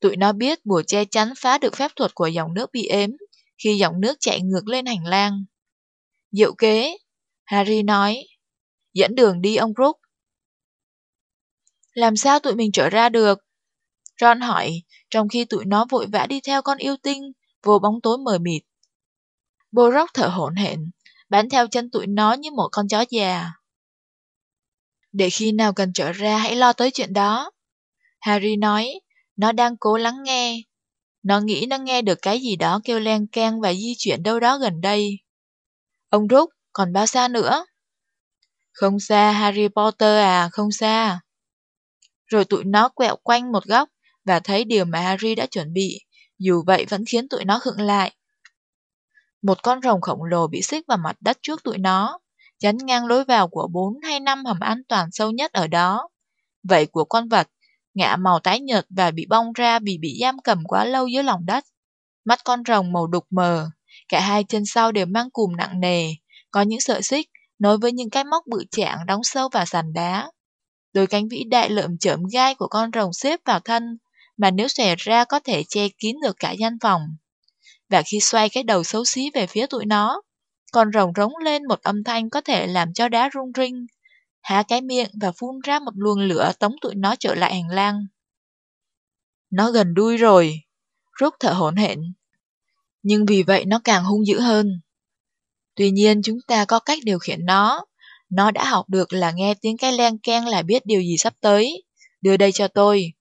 Tụi nó biết bùa che chắn phá được phép thuật của dòng nước bị ếm khi dòng nước chạy ngược lên hành lang. Diệu kế, Harry nói, dẫn đường đi ông Brook. Làm sao tụi mình trở ra được? Ron hỏi, trong khi tụi nó vội vã đi theo con yêu tinh, vô bóng tối mờ mịt. Borok thở hổn hển, bám theo chân tụi nó như một con chó già. Để khi nào cần trở ra hãy lo tới chuyện đó. Harry nói, nó đang cố lắng nghe. Nó nghĩ nó nghe được cái gì đó kêu len can và di chuyển đâu đó gần đây. Ông Rút, còn bao xa nữa? Không xa, Harry Potter à, không xa. Rồi tụi nó quẹo quanh một góc và thấy điều mà Harry đã chuẩn bị, dù vậy vẫn khiến tụi nó khựng lại. Một con rồng khổng lồ bị xích vào mặt đất trước tụi nó, chắn ngang lối vào của bốn hay năm hầm an toàn sâu nhất ở đó. Vậy của con vật, ngã màu tái nhợt và bị bong ra vì bị giam cầm quá lâu dưới lòng đất. Mắt con rồng màu đục mờ, cả hai chân sau đều mang cùm nặng nề, có những sợi xích nối với những cái móc bự chạng đóng sâu vào sàn đá. Đôi cánh vĩ đại lượm chởm gai của con rồng xếp vào thân, mà nếu xòe ra có thể che kín được cả gian phòng. Và khi xoay cái đầu xấu xí về phía tụi nó, con rồng rống lên một âm thanh có thể làm cho đá rung rinh, há cái miệng và phun ra một luồng lửa tống tụi nó trở lại hành lang. Nó gần đuôi rồi, rút thở hổn hển. Nhưng vì vậy nó càng hung dữ hơn. Tuy nhiên chúng ta có cách điều khiển nó. Nó đã học được là nghe tiếng cái len keng là biết điều gì sắp tới. Đưa đây cho tôi.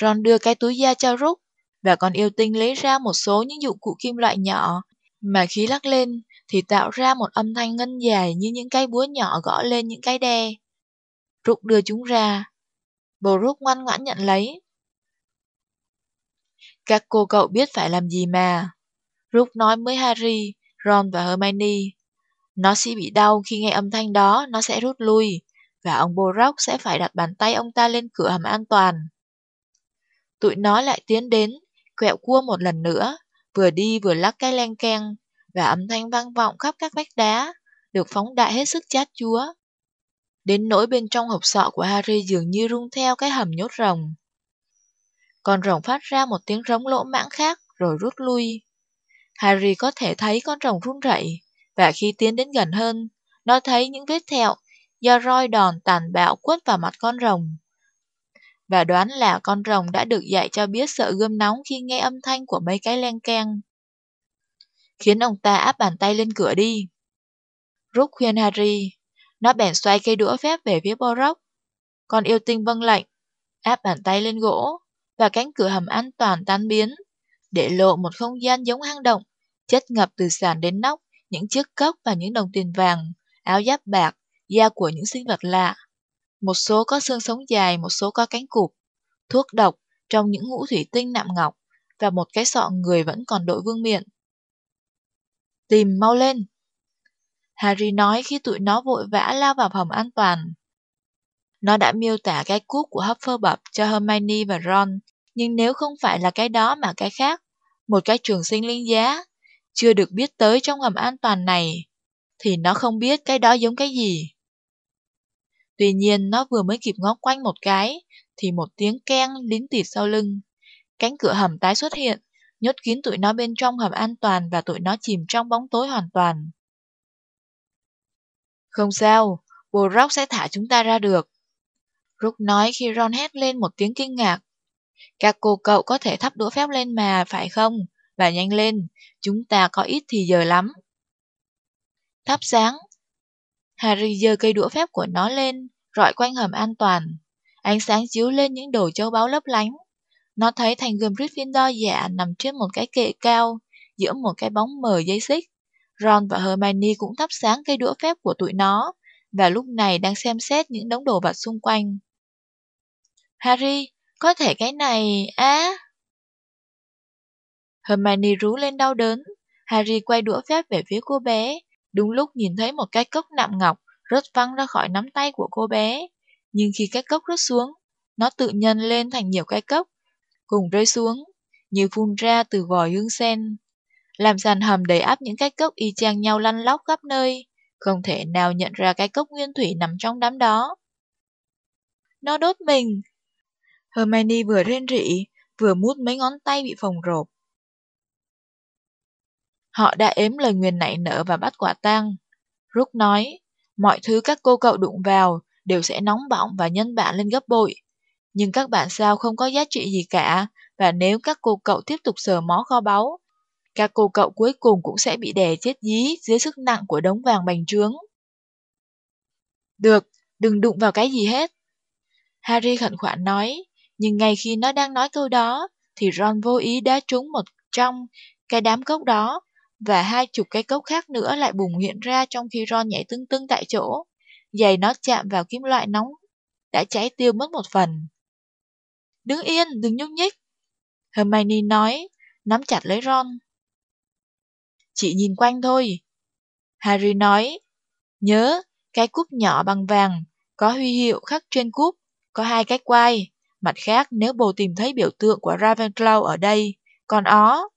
Ron đưa cái túi da cho Rút, và con yêu tinh lấy ra một số những dụng cụ kim loại nhỏ, mà khi lắc lên thì tạo ra một âm thanh ngân dài như những cái búa nhỏ gõ lên những cái đe. Rút đưa chúng ra. Bồ Rút ngoan ngoãn nhận lấy. Các cô cậu biết phải làm gì mà. Rút nói với Harry, Ron và Hermione. Nó sẽ bị đau khi nghe âm thanh đó, nó sẽ rút lui, và ông Borok sẽ phải đặt bàn tay ông ta lên cửa hầm an toàn. Tụi nó lại tiến đến, quẹo cua một lần nữa, vừa đi vừa lắc cái len keng, và âm thanh vang vọng khắp các vách đá, được phóng đại hết sức chát chúa. Đến nỗi bên trong hộp sọ của Harry dường như rung theo cái hầm nhốt rồng. Con rồng phát ra một tiếng rống lỗ mãng khác, rồi rút lui. Harry có thể thấy con rồng run rẩy, và khi tiến đến gần hơn, nó thấy những vết thẹo do roi đòn tàn bạo quất vào mặt con rồng. Và đoán là con rồng đã được dạy cho biết sợ gươm nóng khi nghe âm thanh của mấy cái len keng. Khiến ông ta áp bàn tay lên cửa đi. Rút khuyên Harry, nó bèn xoay cây đũa phép về phía Borok. Con yêu tinh vâng lệnh, áp bàn tay lên gỗ, và cánh cửa hầm an toàn tan biến, để lộ một không gian giống hang động, chất ngập từ sàn đến nóc, những chiếc cốc và những đồng tiền vàng, áo giáp bạc, da của những sinh vật lạ. Một số có xương sống dài, một số có cánh cụp, thuốc độc trong những hũ thủy tinh nạm ngọc, và một cái sọ người vẫn còn đội vương miện. Tìm mau lên! Harry nói khi tụi nó vội vã lao vào phòng an toàn. Nó đã miêu tả cái cuốc của Hufflepuff cho Hermione và Ron, nhưng nếu không phải là cái đó mà cái khác, một cái trường sinh linh giá, chưa được biết tới trong hầm an toàn này, thì nó không biết cái đó giống cái gì. Tuy nhiên nó vừa mới kịp ngó quanh một cái, thì một tiếng keng lín tịt sau lưng. Cánh cửa hầm tái xuất hiện, nhốt kín tụi nó bên trong hầm an toàn và tụi nó chìm trong bóng tối hoàn toàn. Không sao, bồ Róc sẽ thả chúng ta ra được. Rook nói khi Ron hét lên một tiếng kinh ngạc. Các cô cậu có thể thắp đũa phép lên mà, phải không? Và nhanh lên, chúng ta có ít thì giờ lắm. Thắp sáng. Harry giơ cây đũa phép của nó lên, rọi quanh hầm an toàn. Ánh sáng chiếu lên những đồ châu báu lấp lánh. Nó thấy thành gươm Gryffindor dạ nằm trên một cái kệ cao, giữa một cái bóng mờ dây xích. Ron và Hermione cũng thắp sáng cây đũa phép của tụi nó, và lúc này đang xem xét những đống đồ vật xung quanh. Harry, có thể cái này... Á... Hermione rú lên đau đớn. Harry quay đũa phép về phía cô bé, đúng lúc nhìn thấy một cái cốc nạm ngọc rớt văng ra khỏi nắm tay của cô bé. Nhưng khi cái cốc rớt xuống, nó tự nhân lên thành nhiều cái cốc, cùng rơi xuống, như phun ra từ vòi hương sen. Làm sàn hầm đầy áp những cái cốc y chang nhau lăn lóc khắp nơi, không thể nào nhận ra cái cốc nguyên thủy nằm trong đám đó. Nó đốt mình! Hermione vừa rên rỉ, vừa mút mấy ngón tay bị phồng rộp. Họ đã ếm lời nguyền nảy nở và bắt quả tang. Rook nói, mọi thứ các cô cậu đụng vào đều sẽ nóng bỏng và nhân bạn lên gấp bội. Nhưng các bạn sao không có giá trị gì cả, và nếu các cô cậu tiếp tục sờ mó kho báu, các cô cậu cuối cùng cũng sẽ bị đè chết dí dưới sức nặng của đống vàng bành trướng. Được, đừng đụng vào cái gì hết. Harry khẩn khoản nói, nhưng ngay khi nó đang nói câu đó, thì Ron vô ý đá trúng một trong cái đám cốc đó, và hai chục cái cốc khác nữa lại bùng hiện ra trong khi Ron nhảy tưng tưng tại chỗ. Giày nó chạm vào kim loại nóng, đã cháy tiêu mất một phần. Đứng yên, đừng nhúc nhích. Hermione nói, nắm chặt lấy Ron. Chỉ nhìn quanh thôi. Harry nói, nhớ, cái cúp nhỏ bằng vàng, có huy hiệu khắc trên cúp, có hai cái quai. Mặt khác, nếu bồ tìm thấy biểu tượng của Ravenclaw ở đây, còn ó.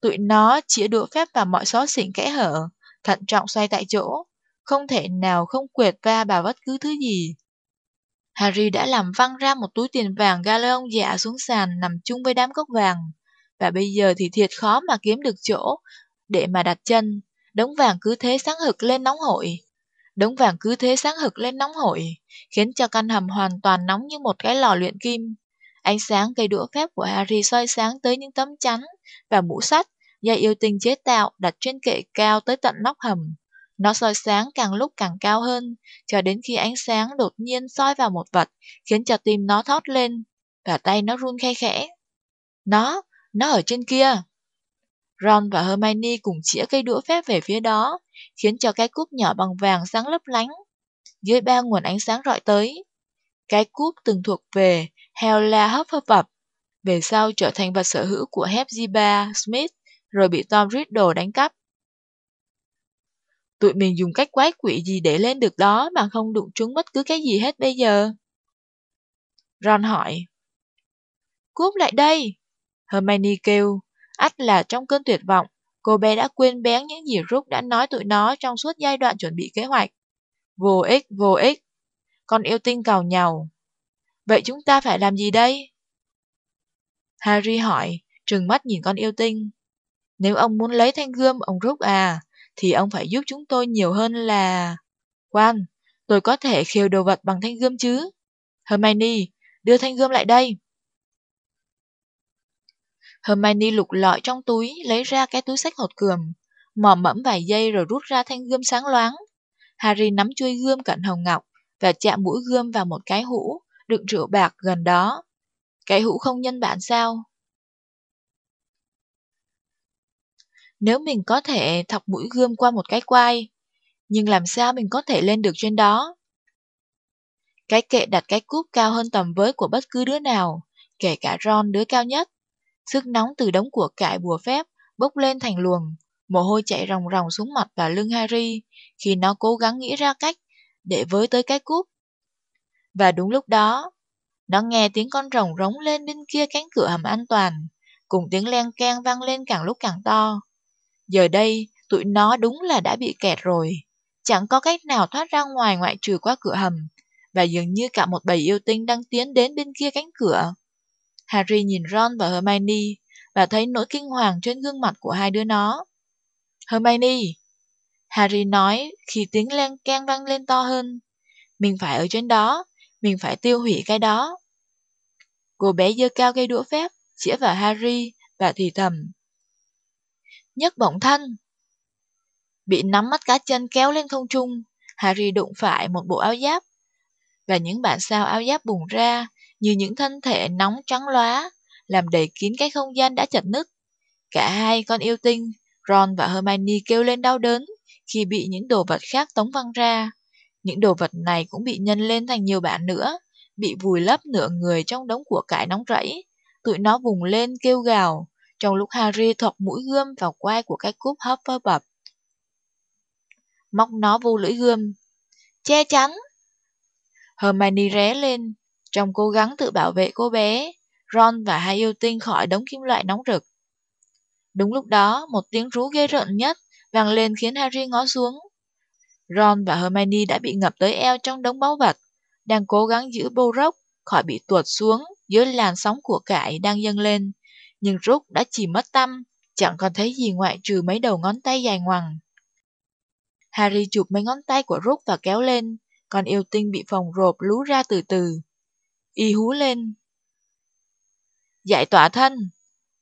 Tụi nó chĩa đũa phép vào mọi xó xỉnh kẽ hở, thận trọng xoay tại chỗ, không thể nào không quệt va vào bất cứ thứ gì. Harry đã làm văng ra một túi tiền vàng galeon dạ xuống sàn nằm chung với đám cốc vàng, và bây giờ thì thiệt khó mà kiếm được chỗ để mà đặt chân. Đống vàng cứ thế sáng hực lên nóng hổi. Đống vàng cứ thế sáng hực lên nóng hổi, khiến cho căn hầm hoàn toàn nóng như một cái lò luyện kim. Ánh sáng cây đũa phép của Harry soi sáng tới những tấm chắn và mũ sắt do yêu tinh chế tạo đặt trên kệ cao tới tận nóc hầm. Nó soi sáng càng lúc càng cao hơn, cho đến khi ánh sáng đột nhiên soi vào một vật, khiến cho tim nó thót lên, và tay nó run khe khẽ. Nó, nó ở trên kia. Ron và Hermione cùng chĩa cây đũa phép về phía đó, khiến cho cái cúp nhỏ bằng vàng sáng lấp lánh. Dưới ba nguồn ánh sáng rọi tới. Cái cúp từng thuộc về Hella Hufflepuff, về sau trở thành vật sở hữu của Hepzibah Smith, rồi bị Tom Riddle đánh cắp. Tụi mình dùng cách quái quỷ gì để lên được đó mà không đụng trúng bất cứ cái gì hết bây giờ? Ron hỏi. Cúp lại đây! Hermione kêu, ắt là trong cơn tuyệt vọng, cô bé đã quên bén những gì Rook đã nói tụi nó trong suốt giai đoạn chuẩn bị kế hoạch. Vô ích, vô ích. Con yêu tinh cào nhàu. Vậy chúng ta phải làm gì đây? Harry hỏi, trừng mắt nhìn con yêu tinh. Nếu ông muốn lấy thanh gươm, ông Rook à, thì ông phải giúp chúng tôi nhiều hơn là... Quan, tôi có thể khiêu đồ vật bằng thanh gươm chứ? Hermione, đưa thanh gươm lại đây. Hermione lục lọi trong túi, lấy ra cái túi sách hột cườm, mò mẫm vài giây rồi rút ra thanh gươm sáng loáng. Harry nắm chuôi gươm cạnh hồng ngọc và chạm mũi gươm vào một cái hũ đựng rượu bạc gần đó. Cái hũ không nhân bản sao? Nếu mình có thể thọc mũi gươm qua một cái quai, nhưng làm sao mình có thể lên được trên đó? Cái kệ đặt cái cúp cao hơn tầm với của bất cứ đứa nào, kể cả Ron đứa cao nhất. Sức nóng từ đống của cải bùa phép bốc lên thành luồng, mồ hôi chạy ròng ròng xuống mặt và lưng Harry khi nó cố gắng nghĩ ra cách để với tới cái cúp. Và đúng lúc đó, nó nghe tiếng con rồng rống lên bên kia cánh cửa hầm an toàn, cùng tiếng len keng vang lên càng lúc càng to. Giờ đây, tụi nó đúng là đã bị kẹt rồi. Chẳng có cách nào thoát ra ngoài ngoại trừ qua cửa hầm, và dường như cả một bầy yêu tinh đang tiến đến bên kia cánh cửa. Harry nhìn Ron và Hermione và thấy nỗi kinh hoàng trên gương mặt của hai đứa nó. Hermione! Harry nói khi tiếng len keng vang lên to hơn. Mình phải ở trên đó, mình phải tiêu hủy cái đó. Cô bé giơ cao cây đũa phép, chĩa vào Harry và thì thầm. Nhất bổng thân. Bị nắm mắt cá chân kéo lên không trung, Harry đụng phải một bộ áo giáp. Và những bản sao áo giáp bùng ra như những thân thể nóng trắng lóa, làm đầy kín cái không gian đã chật nứt. Cả hai con yêu tinh, Ron và Hermione kêu lên đau đớn khi bị những đồ vật khác tống văng ra. Những đồ vật này cũng bị nhân lên thành nhiều bản nữa, bị vùi lấp nửa người trong đống của cải nóng rẫy. Tụi nó vùng lên kêu gào, trong lúc Harry thọc mũi gươm vào quai của cái cúp Hufflepuff. Móc nó vô lưỡi gươm. Che chắn! Hermione ré lên, trong cố gắng tự bảo vệ cô bé, Ron và hai yêu tinh khỏi đống kim loại nóng rực. Đúng lúc đó, một tiếng rú ghê rợn nhất vang lên khiến Harry ngó xuống. Ron và Hermione đã bị ngập tới eo trong đống báu vật, đang cố gắng giữ Borok khỏi bị tuột xuống dưới làn sóng của cải đang dâng lên. Nhưng Rook đã chỉ mất tâm, chẳng còn thấy gì ngoại trừ mấy đầu ngón tay dài ngoằng. Harry chụp mấy ngón tay của Rook và kéo lên, còn yêu tinh bị phòng rộp lú ra từ từ. Y hú lên. Giải tỏa thân!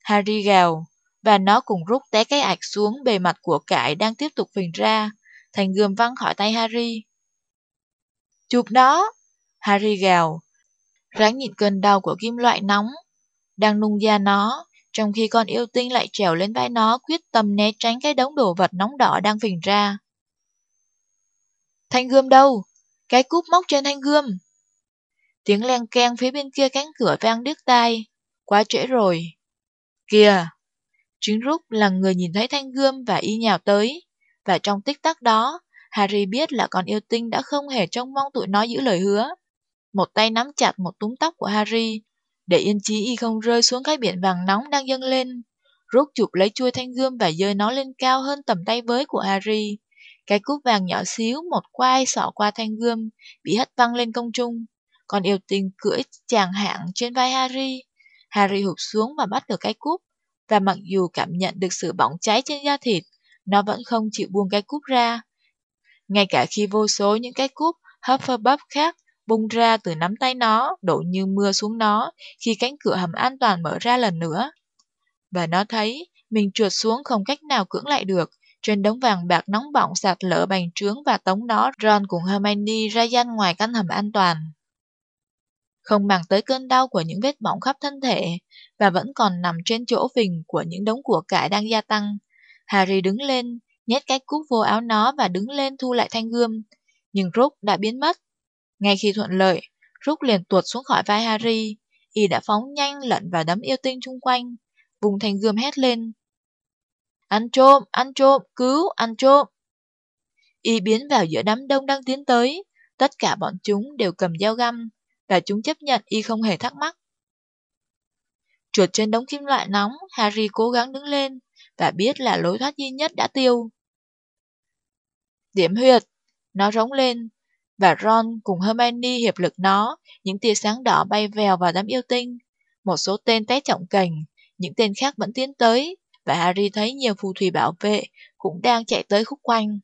Harry gào, và nó cùng rút té cái ạch xuống bề mặt của cải đang tiếp tục phình ra, thành gươm văng khỏi tay Harry. Chụp nó! Harry gào, ráng nhịn cơn đau của kim loại nóng, đang nung da nó, trong khi con yêu tinh lại trèo lên vai nó quyết tâm né tránh cái đống đồ vật nóng đỏ đang phình ra. Thanh gươm đâu? Cái cúp móc trên thanh gươm. Tiếng len keng phía bên kia cánh cửa vang điếc tai. Quá trễ rồi. Kìa! Chính rút là người nhìn thấy thanh gươm và y nhào tới. Và trong tích tắc đó, Harry biết là con yêu tinh đã không hề trông mong tụi nó giữ lời hứa. Một tay nắm chặt một túm tóc của Harry, để yên chí y không rơi xuống cái biển vàng nóng đang dâng lên. Rút chụp lấy chuôi thanh gươm và dơi nó lên cao hơn tầm tay với của Harry. Cái cúp vàng nhỏ xíu một quai sọ qua thanh gươm, bị hất văng lên công trung con yêu tinh cưỡi chàng hạng trên vai Harry. Harry hụt xuống và bắt được cái cúp. Và mặc dù cảm nhận được sự bỏng cháy trên da thịt, nó vẫn không chịu buông cái cúp ra. Ngay cả khi vô số những cái cúp Hufflepuff khác bung ra từ nắm tay nó, đổ như mưa xuống nó khi cánh cửa hầm an toàn mở ra lần nữa. Và nó thấy mình trượt xuống không cách nào cưỡng lại được, trên đống vàng bạc nóng bỏng sạt lỡ bành trướng và tống nó Ron cùng Hermione ra gian ngoài căn hầm an toàn. Không mang tới cơn đau của những vết bỏng khắp thân thể và vẫn còn nằm trên chỗ phình của những đống của cải đang gia tăng. Harry đứng lên, nhét cái cúp vô áo nó và đứng lên thu lại thanh gươm. Nhưng Rook đã biến mất. Ngay khi thuận lợi, Rook liền tuột xuống khỏi vai Harry. Y đã phóng nhanh lận vào đám yêu tinh chung quanh, vùng thanh gươm hét lên. Ăn trộm, ăn trộm, cứu, ăn trộm. Y biến vào giữa đám đông đang tiến tới, tất cả bọn chúng đều cầm dao găm, và chúng chấp nhận Y không hề thắc mắc. Trượt trên đống kim loại nóng, Harry cố gắng đứng lên, và biết là lối thoát duy nhất đã tiêu. Điểm huyệt, nó rống lên, và Ron cùng Hermione hiệp lực nó, những tia sáng đỏ bay vèo vào đám yêu tinh. Một số tên té trọng cành, những tên khác vẫn tiến tới, và Harry thấy nhiều phù thủy bảo vệ cũng đang chạy tới khúc quanh.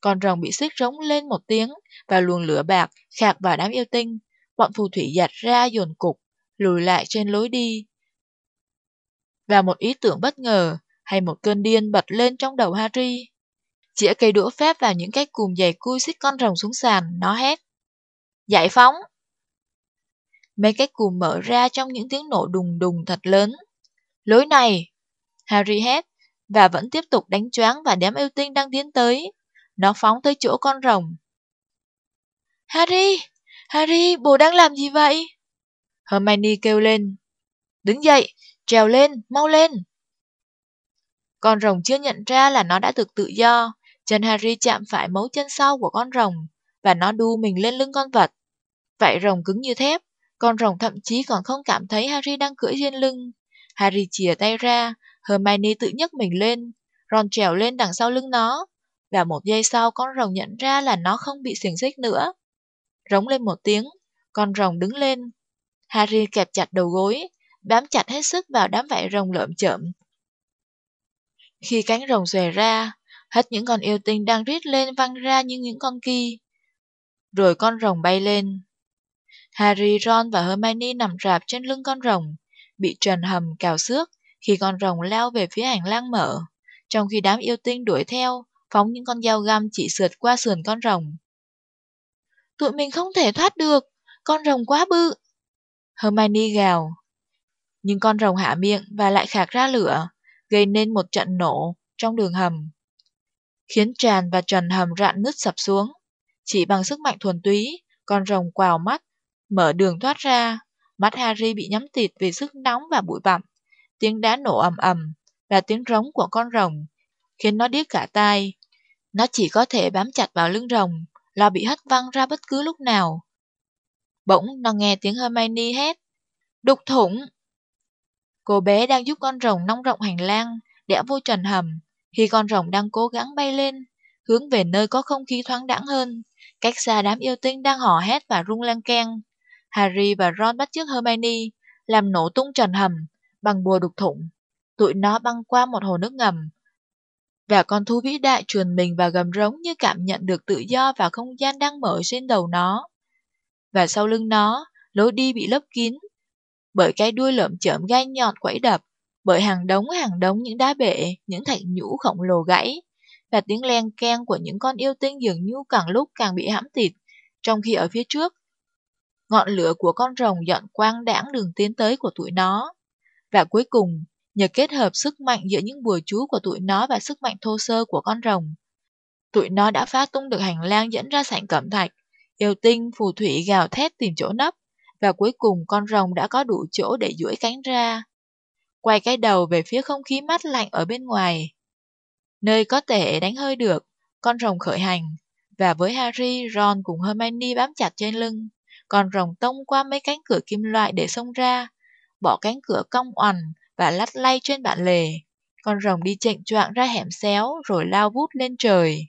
Con rồng bị xích rống lên một tiếng và luồng lửa bạc khạc vào đám yêu tinh. Bọn phù thủy giặt ra dồn cục, lùi lại trên lối đi. Và một ý tưởng bất ngờ hay một cơn điên bật lên trong đầu Harry. Chĩa cây đũa phép vào những cái cùm dày cui xích con rồng xuống sàn, nó hét. Giải phóng! Mấy cái cùm mở ra trong những tiếng nổ đùng đùng thật lớn. Lối này! Harry hét, và vẫn tiếp tục đánh choáng và đám yêu tinh đang tiến tới. Nó phóng tới chỗ con rồng. Harry! Harry, bố đang làm gì vậy? Hermione kêu lên. Đứng dậy, trèo lên, mau lên! Con rồng chưa nhận ra là nó đã được tự do. Chân Harry chạm phải mấu chân sau của con rồng, và nó đu mình lên lưng con vật. Vậy rồng cứng như thép, con rồng thậm chí còn không cảm thấy Harry đang cưỡi trên lưng. Harry chìa tay ra, Hermione tự nhấc mình lên, Ron trèo lên đằng sau lưng nó, và một giây sau con rồng nhận ra là nó không bị xiềng xích nữa. Rống lên một tiếng, con rồng đứng lên. Harry kẹp chặt đầu gối, bám chặt hết sức vào đám vảy rồng lợm chợm. Khi cánh rồng xòe ra, hết những con yêu tinh đang rít lên văng ra như những con kỳ. Rồi con rồng bay lên. Harry, Ron và Hermione nằm rạp trên lưng con rồng, bị trần hầm cào xước khi con rồng lao về phía hành lang mở, trong khi đám yêu tinh đuổi theo, phóng những con dao găm chỉ sượt qua sườn con rồng. Tụi mình không thể thoát được, con rồng quá bự. Hermione gào. Nhưng con rồng hạ miệng và lại khạc ra lửa, gây nên một trận nổ trong đường hầm, khiến tràn và trần hầm rạn nứt sập xuống. Chỉ bằng sức mạnh thuần túy, con rồng quào mắt, mở đường thoát ra. Mắt Harry bị nhắm tịt vì sức nóng và bụi bặm. Tiếng đá nổ ầm ầm và tiếng rống của con rồng khiến nó điếc cả tai. Nó chỉ có thể bám chặt vào lưng rồng, lo bị hất văng ra bất cứ lúc nào. Bỗng nó nghe tiếng Hermione hét. Đục thủng! Cô bé đang giúp con rồng nong rộng hành lang, đẽ vô trần hầm, khi con rồng đang cố gắng bay lên, hướng về nơi có không khí thoáng đãng hơn, cách xa đám yêu tinh đang hò hét và rung lan keng. Harry và Ron bắt chước Hermione, làm nổ tung trần hầm, bằng bùa đục thủng. Tụi nó băng qua một hồ nước ngầm, và con thú vĩ đại chuồn mình và gầm rống như cảm nhận được tự do và không gian đang mở trên đầu nó. Và sau lưng nó, lối đi bị lấp kín, bởi cái đuôi lợm chởm gai nhọn quẫy đập, bởi hàng đống hàng đống những đá bể, những thạch nhũ khổng lồ gãy, và tiếng len keng của những con yêu tinh dường như càng lúc càng bị hãm tịt, trong khi ở phía trước, ngọn lửa của con rồng dọn quang đãng đường tiến tới của tụi nó. Và cuối cùng, nhờ kết hợp sức mạnh giữa những bùa chú của tụi nó và sức mạnh thô sơ của con rồng, tụi nó đã phá tung được hành lang dẫn ra sảnh cẩm thạch, yêu tinh, phù thủy gào thét tìm chỗ nấp, và cuối cùng con rồng đã có đủ chỗ để duỗi cánh ra. Quay cái đầu về phía không khí mát lạnh ở bên ngoài. Nơi có thể đánh hơi được, con rồng khởi hành, và với Harry, Ron cùng Hermione bám chặt trên lưng, con rồng tông qua mấy cánh cửa kim loại để xông ra, bỏ cánh cửa cong oằn và lắt lay trên bản lề. Con rồng đi chệnh choạng ra hẻm xéo, rồi lao vút lên trời.